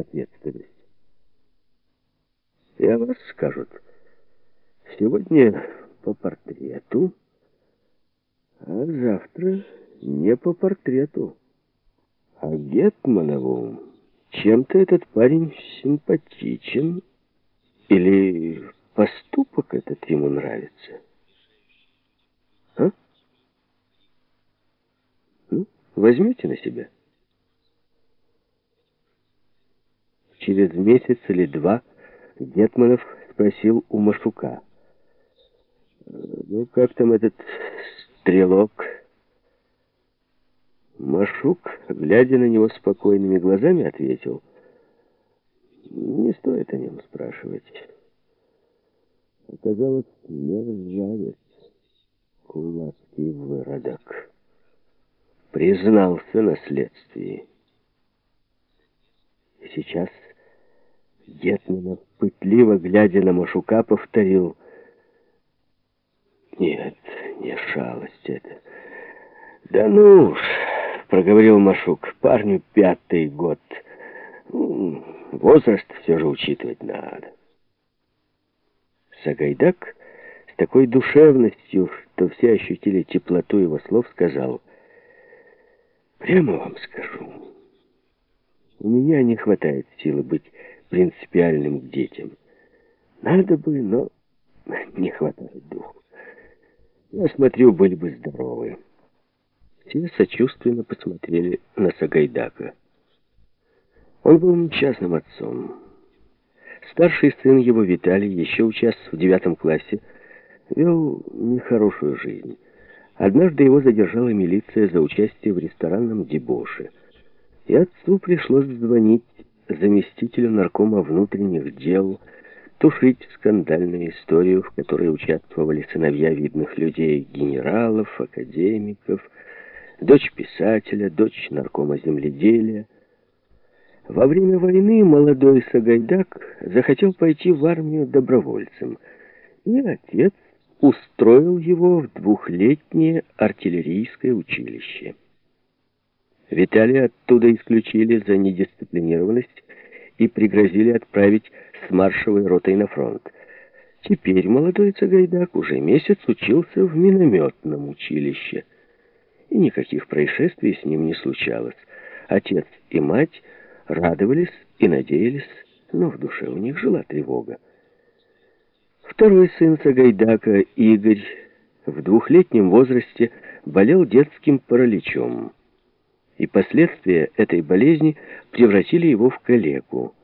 ответственность. Я вас скажут. Сегодня по портрету, а завтра не по портрету. А Гетманову чем-то этот парень симпатичен или поступок этот ему нравится. А? Ну, возьмете на себя. Через месяц или два Гетманов спросил у Машука. «Ну, как там этот стрелок?» Машук, глядя на него спокойными глазами, ответил. «Не стоит о нем спрашивать. Оказалось, мерзавец, кулацкий выродок. Признался на следствии. Сейчас Гетманов, пытливо глядя на Машука, повторил. «Нет, не шалость это. Да ну уж!» проговорил Машук. Парню пятый год. Возраст все же учитывать надо. Сагайдак с такой душевностью, что все ощутили теплоту его слов, сказал, «Прямо вам скажу, у меня не хватает силы быть принципиальным к детям. Надо бы, но не хватает духу. Я смотрю, были бы здоровы». Все сочувственно посмотрели на Сагайдака. Он был несчастным отцом. Старший сын его, Виталий, еще учась в девятом классе, вел нехорошую жизнь. Однажды его задержала милиция за участие в ресторанном дебоше. И отцу пришлось звонить заместителю наркома внутренних дел, тушить скандальную историю, в которой участвовали сыновья видных людей, генералов, академиков, дочь писателя, дочь наркома земледелия. Во время войны молодой Сагайдак захотел пойти в армию добровольцем, и отец устроил его в двухлетнее артиллерийское училище. Виталия оттуда исключили за недисциплинированность и пригрозили отправить с маршевой ротой на фронт. Теперь молодой Цагайдак уже месяц учился в минометном училище – и никаких происшествий с ним не случалось. Отец и мать радовались и надеялись, но в душе у них жила тревога. Второй сын Сагайдака, Игорь, в двухлетнем возрасте болел детским параличом, и последствия этой болезни превратили его в калеку.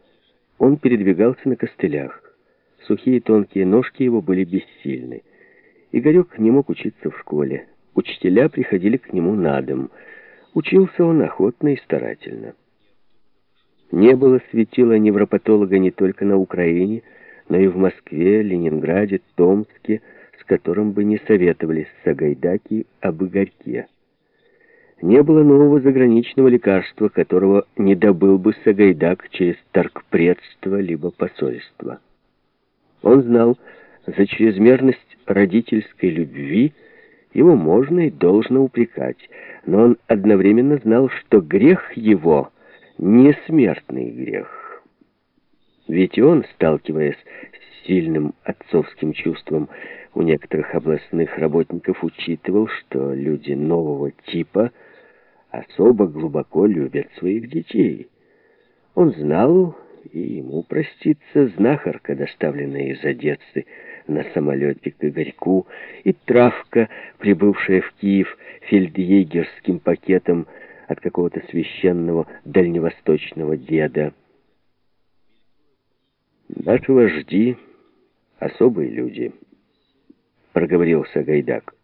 Он передвигался на костылях. Сухие тонкие ножки его были бессильны. Игорек не мог учиться в школе. Учителя приходили к нему на дом. Учился он охотно и старательно. Не было светила невропатолога не только на Украине, но и в Москве, Ленинграде, Томске, с которым бы не советовались Сагайдаки об Игорьке. Не было нового заграничного лекарства, которого не добыл бы Сагайдак через торгпредство либо посольство. Он знал за чрезмерность родительской любви, его можно и должно упрекать, но он одновременно знал, что грех его не смертный грех. Ведь он, сталкиваясь сильным отцовским чувством у некоторых областных работников, учитывал, что люди нового типа особо глубоко любят своих детей. Он знал, и ему простится знахарка, доставленная из Одессы, на самолете к Игорьку, и травка, прибывшая в Киев фельдъегерским пакетом от какого-то священного дальневосточного деда. «Наши вожди — особые люди», — проговорил Сагайдак.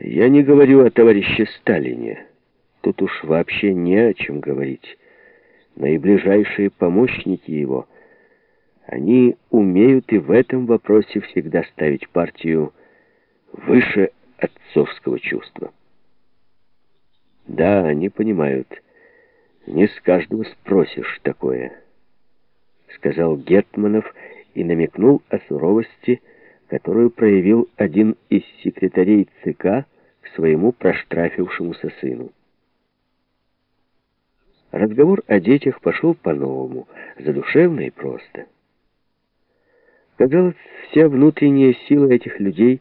«Я не говорю о товарище Сталине. Тут уж вообще не о чем говорить. Наиближайшие помощники его — они умеют и в этом вопросе всегда ставить партию выше отцовского чувства. Да, они понимают. Не с каждого спросишь такое, сказал Гетманов и намекнул о суровости, которую проявил один из секретарей ЦК к своему проштрафившемуся сыну. разговор о детях пошел по-новому, задушевно и просто. Казалось, вся внутренняя сила этих людей